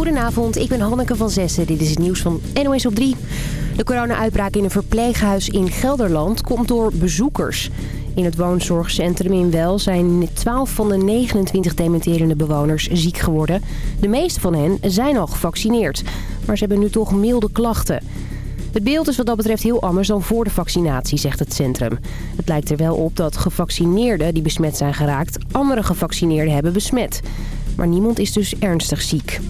Goedenavond, ik ben Hanneke van Zessen. Dit is het nieuws van NOS op 3. De corona-uitbraak in een verpleeghuis in Gelderland komt door bezoekers. In het woonzorgcentrum in Wel zijn 12 van de 29 dementerende bewoners ziek geworden. De meeste van hen zijn al gevaccineerd, maar ze hebben nu toch milde klachten. Het beeld is wat dat betreft heel anders dan voor de vaccinatie, zegt het centrum. Het lijkt er wel op dat gevaccineerden die besmet zijn geraakt... andere gevaccineerden hebben besmet. Maar niemand is dus ernstig ziek.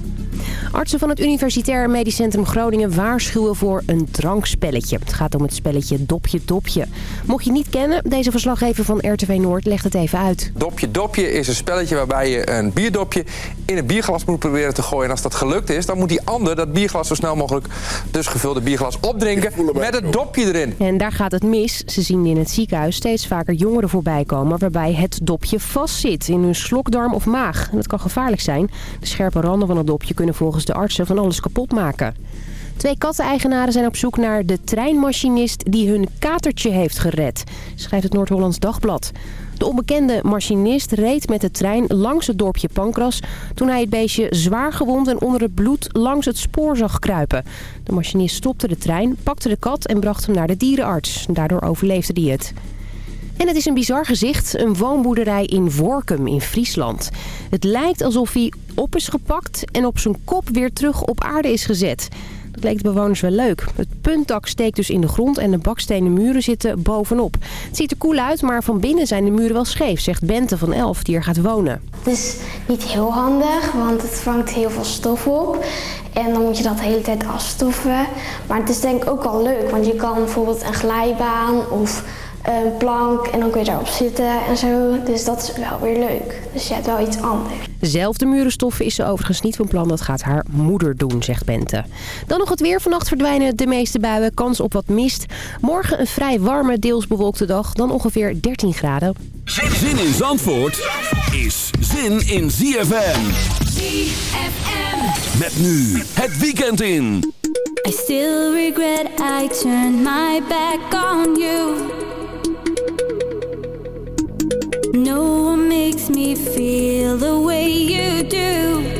Artsen van het Universitair Medisch Centrum Groningen waarschuwen voor een drankspelletje. Het gaat om het spelletje Dopje Dopje. Mocht je het niet kennen, deze verslaggever van RTV Noord legt het even uit. Dopje Dopje is een spelletje waarbij je een bierdopje in een bierglas moet proberen te gooien. En als dat gelukt is, dan moet die ander dat bierglas zo snel mogelijk, dus gevulde bierglas, opdrinken met het dopje erin. En daar gaat het mis. Ze zien in het ziekenhuis steeds vaker jongeren voorbij komen waarbij het dopje vastzit in hun slokdarm of maag. En dat kan gevaarlijk zijn. De scherpe randen van het dopje kunnen volgens de artsen van alles kapot maken. Twee katteneigenaren zijn op zoek naar de treinmachinist die hun katertje heeft gered, schrijft het Noord-Hollands Dagblad. De onbekende machinist reed met de trein langs het dorpje Pankras... toen hij het beestje zwaar gewond en onder het bloed langs het spoor zag kruipen. De machinist stopte de trein, pakte de kat en bracht hem naar de dierenarts. Daardoor overleefde hij het. En het is een bizar gezicht, een woonboerderij in Workum in Friesland. Het lijkt alsof hij op is gepakt en op zijn kop weer terug op aarde is gezet. Dat leek de bewoners wel leuk. Het puntdak steekt dus in de grond en de bakstenen muren zitten bovenop. Het ziet er cool uit, maar van binnen zijn de muren wel scheef, zegt Bente van Elf, die er gaat wonen. Het is niet heel handig, want het vangt heel veel stof op. En dan moet je dat de hele tijd afstoffen. Maar het is denk ik ook wel leuk, want je kan bijvoorbeeld een glijbaan of een plank en dan kun je daarop zitten en zo. Dus dat is wel weer leuk. Dus je hebt wel iets anders. Zelfde murenstoffen is ze overigens niet van plan. Dat gaat haar moeder doen, zegt Bente. Dan nog het weer. Vannacht verdwijnen de meeste buien. Kans op wat mist. Morgen een vrij warme, deels bewolkte dag. Dan ongeveer 13 graden. Zin in Zandvoort is zin in ZFM. ZFM. Met nu het weekend in. I still regret I turned my back on you. No one makes me feel the way you do.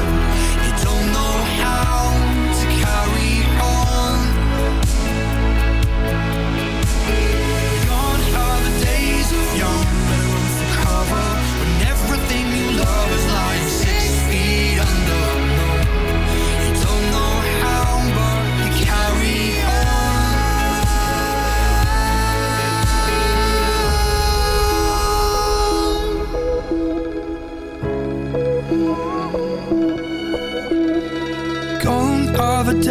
It's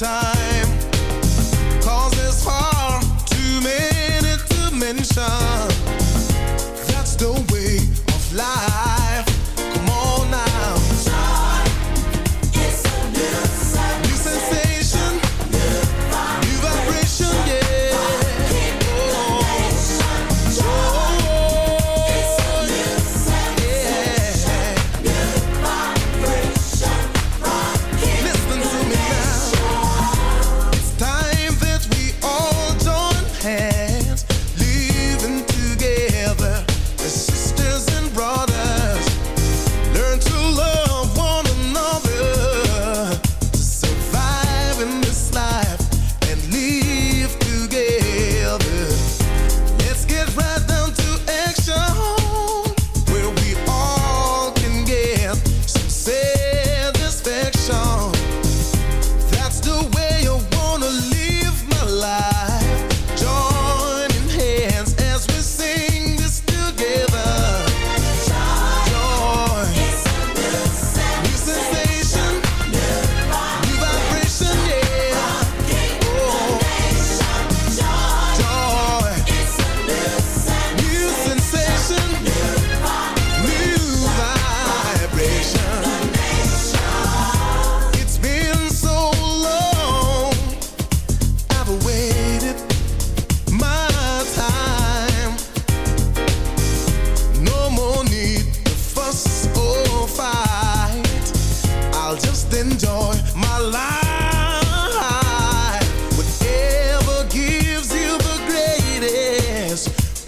Time.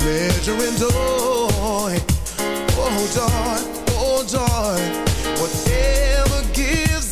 Pleasure and joy. Oh joy, oh joy. Whatever gives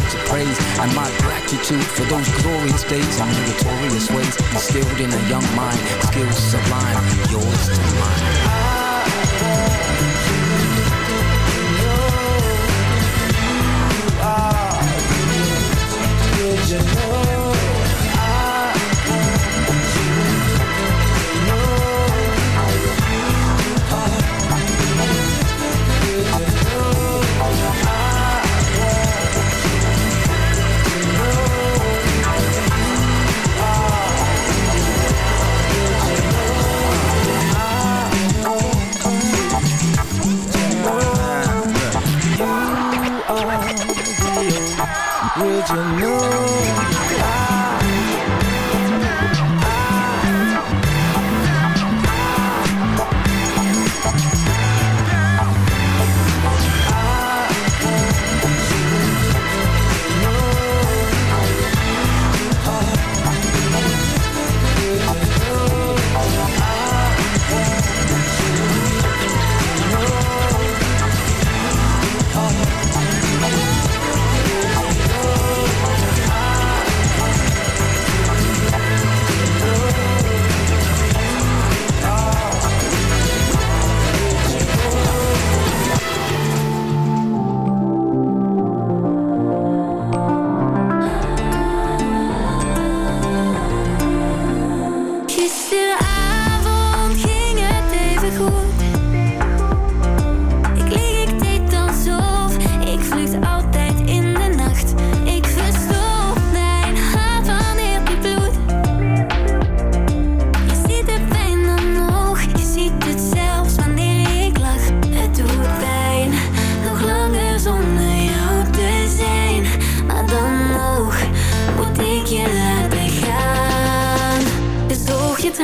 words of praise and my gratitude for those glorious days and meritorious ways instilled in a young mind.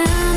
and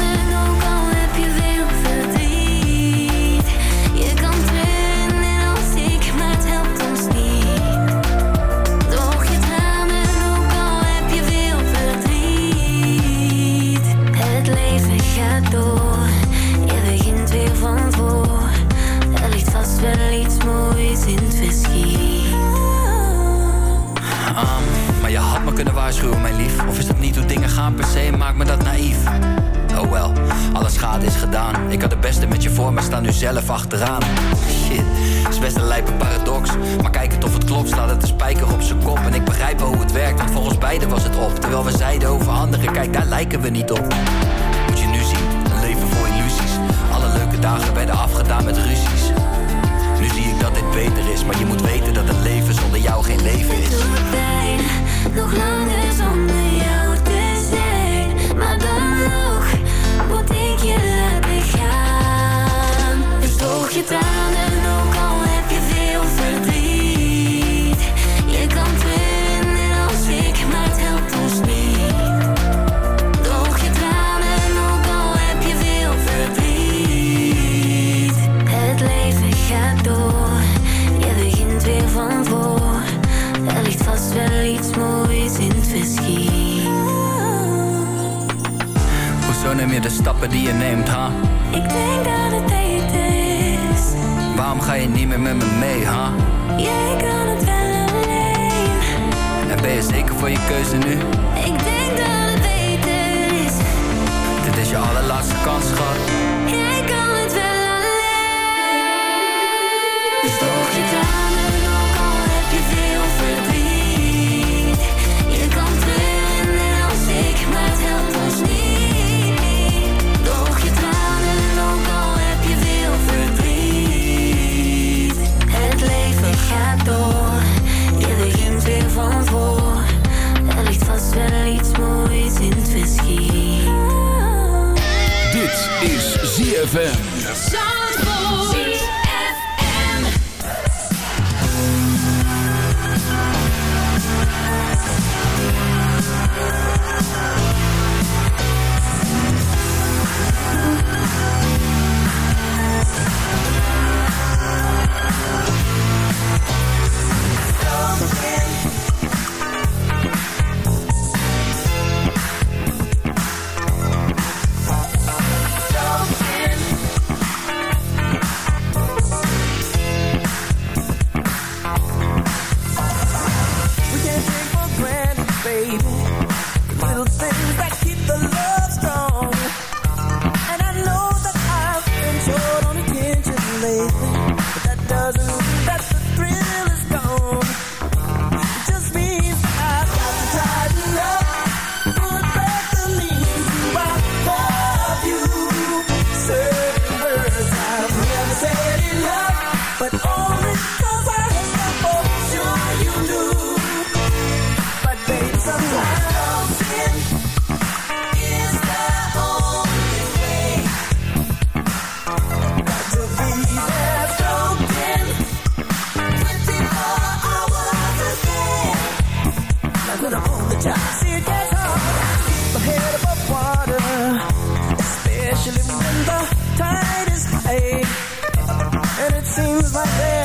seems like they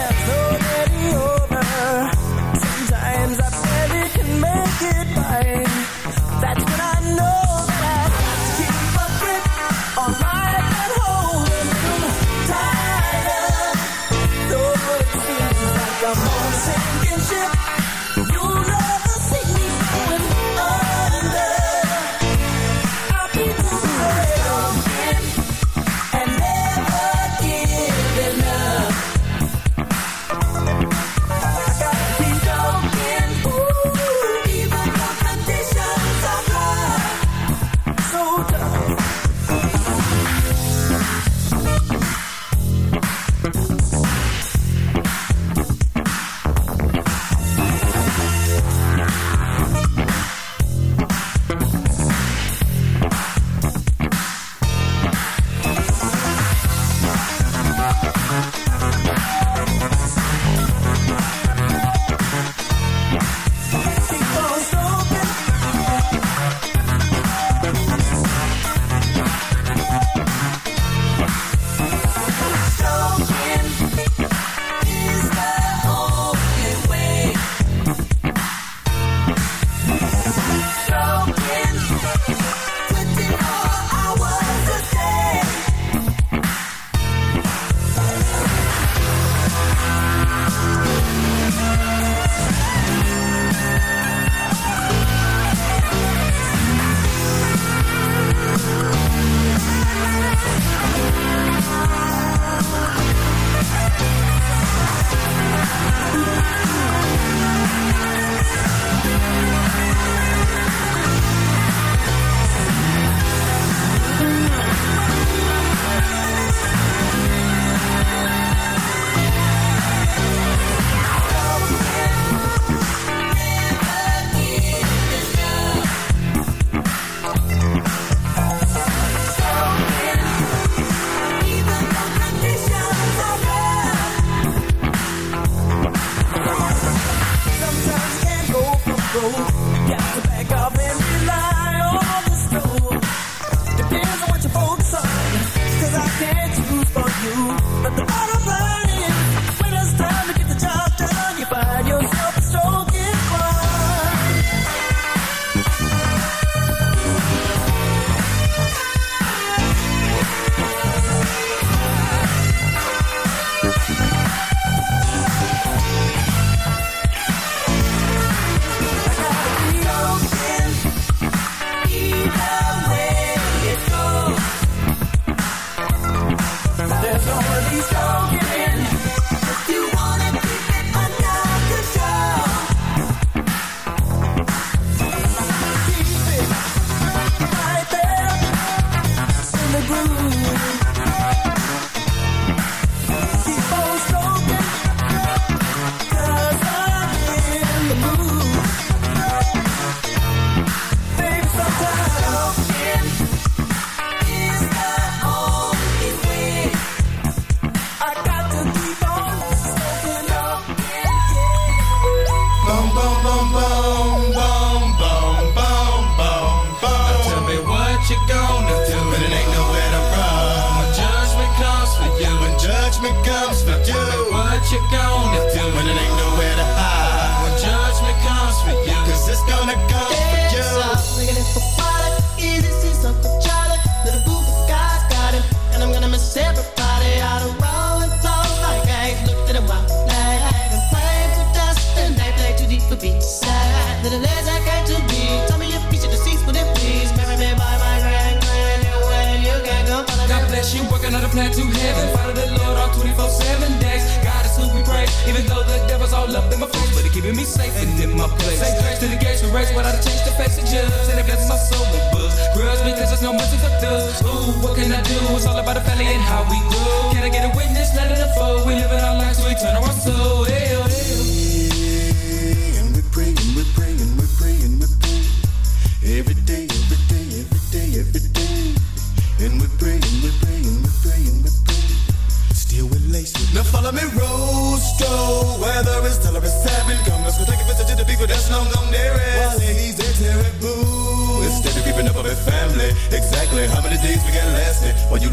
path to heaven. Follow the Lord all 24 7 days. God is who we praise. Even though the devil's all up in my face, but it's keeping me safe and in my place. Say grace to the gates we race, I'd change the face of judge. And it blesses my soul with books. Grudge because there's no mercy for thugs. Ooh, what can I do? It's all about the family and how we do. Can I get a witness? Let it unfold. We live in our lives, so we turn our soul. Ew. Oh,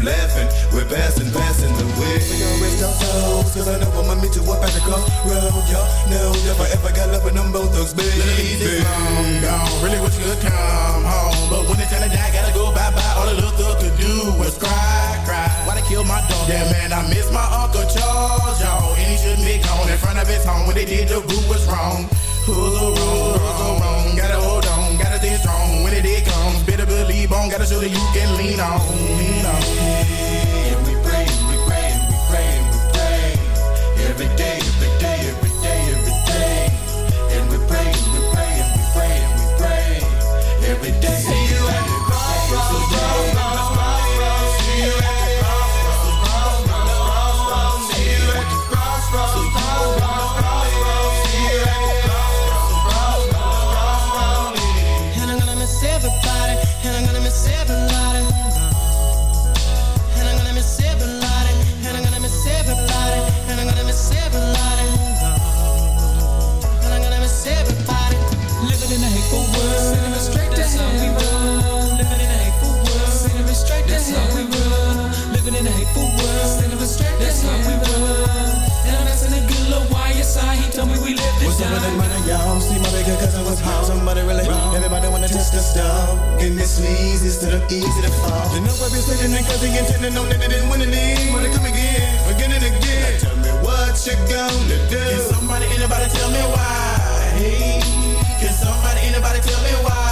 you laughing, we're passing, passing the way. We gon' rest our souls, cause I know I'ma meet you up at the crossroad. Y'all know if I ever got love with them both thugs, baby. Easy, long gone. Really wish you could come home. But when it's time to die, gotta go bye-bye. All the little thug could do was cry, cry. Why they kill my dog? Yeah, man, I miss my Uncle Charles, y'all. And he shouldn't be gone in front of his home. When they did, the root was wrong. Who's so wrong? Who's so wrong? Gotta hold on, gotta stay strong. When it day comes, Gotta show that you can lean on. Lean on. Wanna test stuff. And this leads instead of easy to fall. You know I've been sitting and cause he intended on that they didn't win any. Wanna come again, again and again. Now tell me what you gonna do. Can somebody, anybody tell me why? Hey, can somebody, anybody tell me why?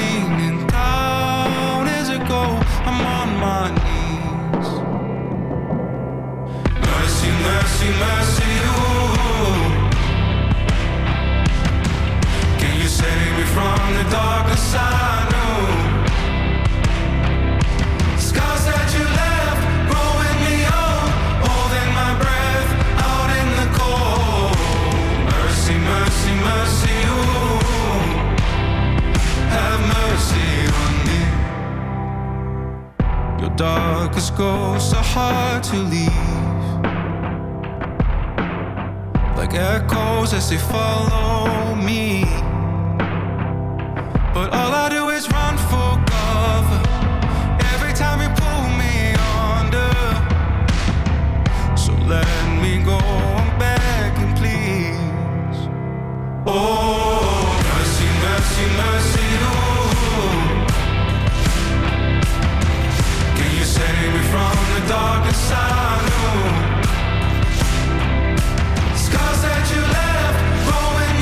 darkest ghosts are hard to leave. Like echoes as they follow me. Mercy, mercy, mercy. Can you save me from the? Scars that you left,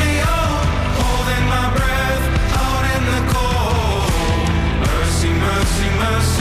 me old, holding my breath out in the cold. Mercy, mercy, mercy,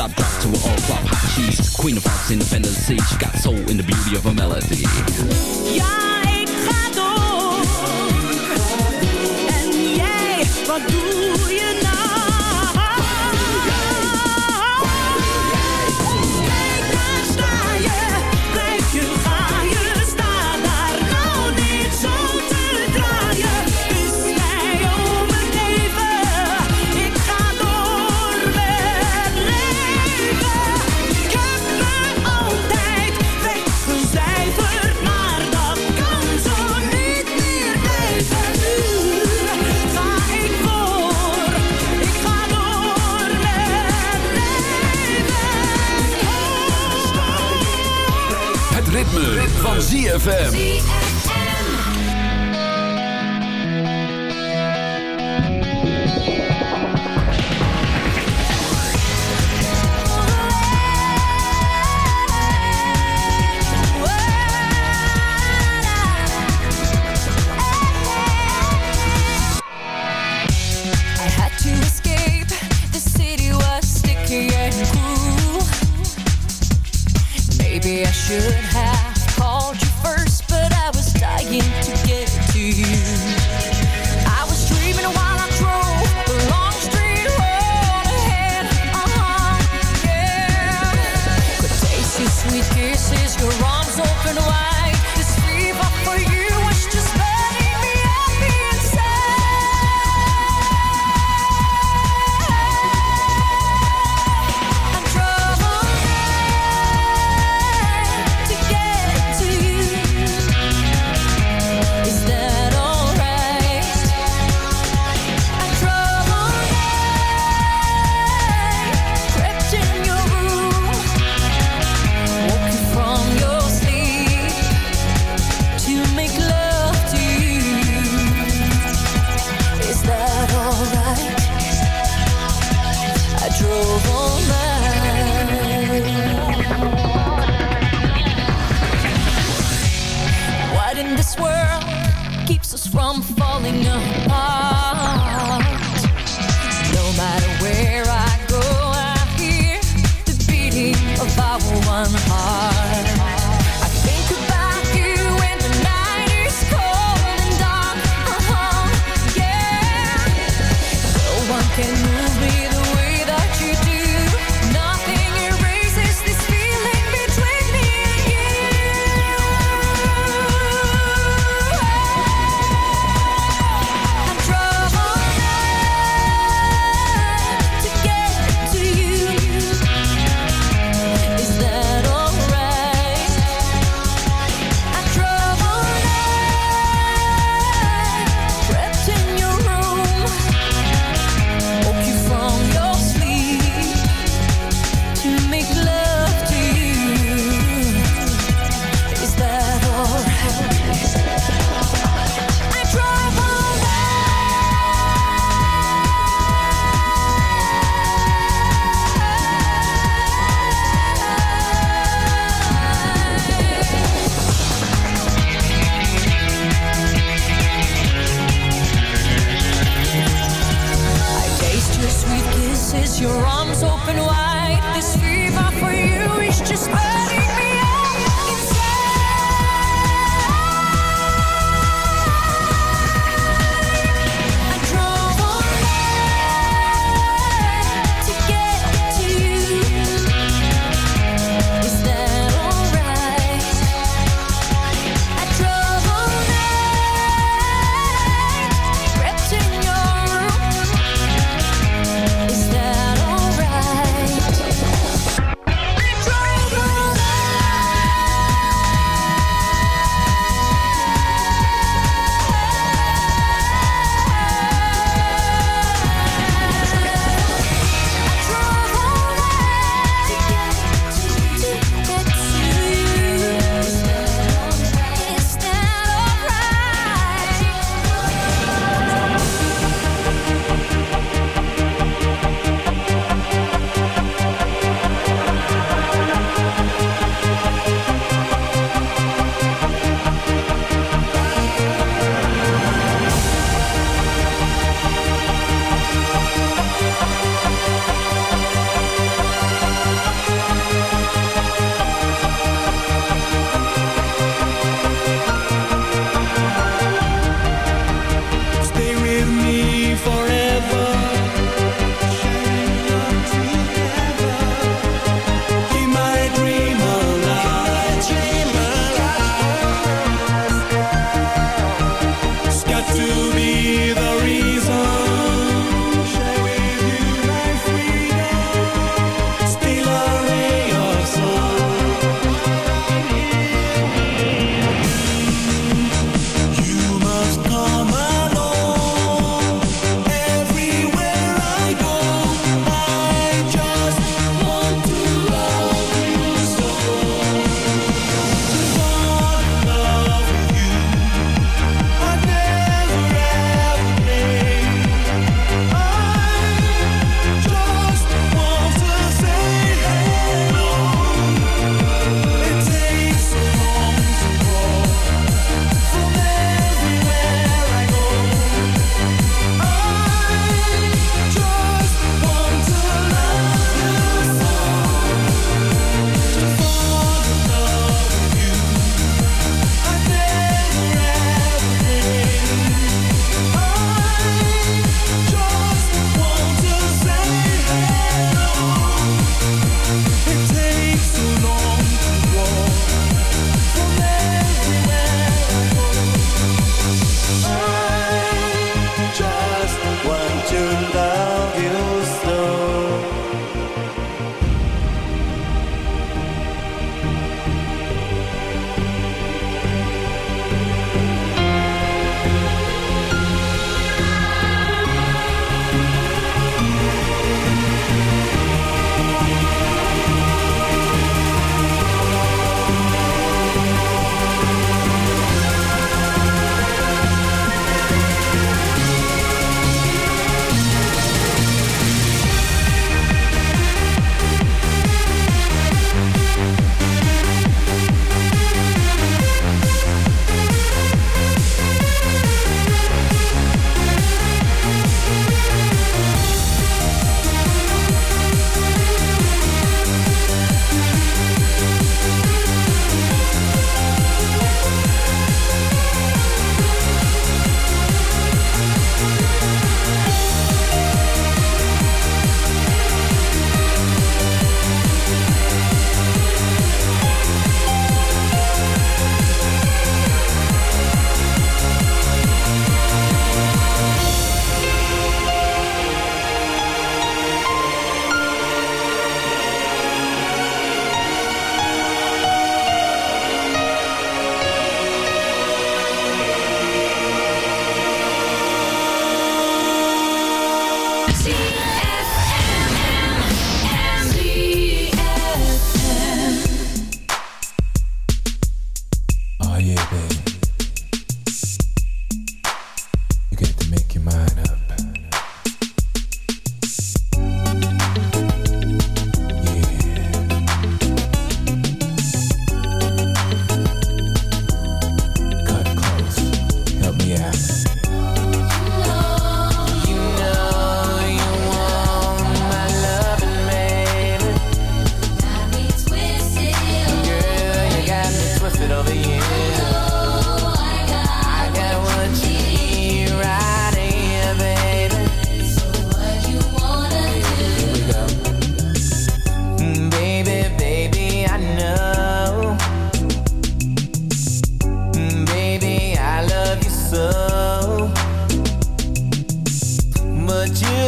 stop drop to an all flop hot cheese. Queen of hearts in the fantasy, she got soul in the beauty of her melody. Ja, ik ga door. En jij, wat doe je ZFM.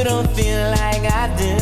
don't feel like I do.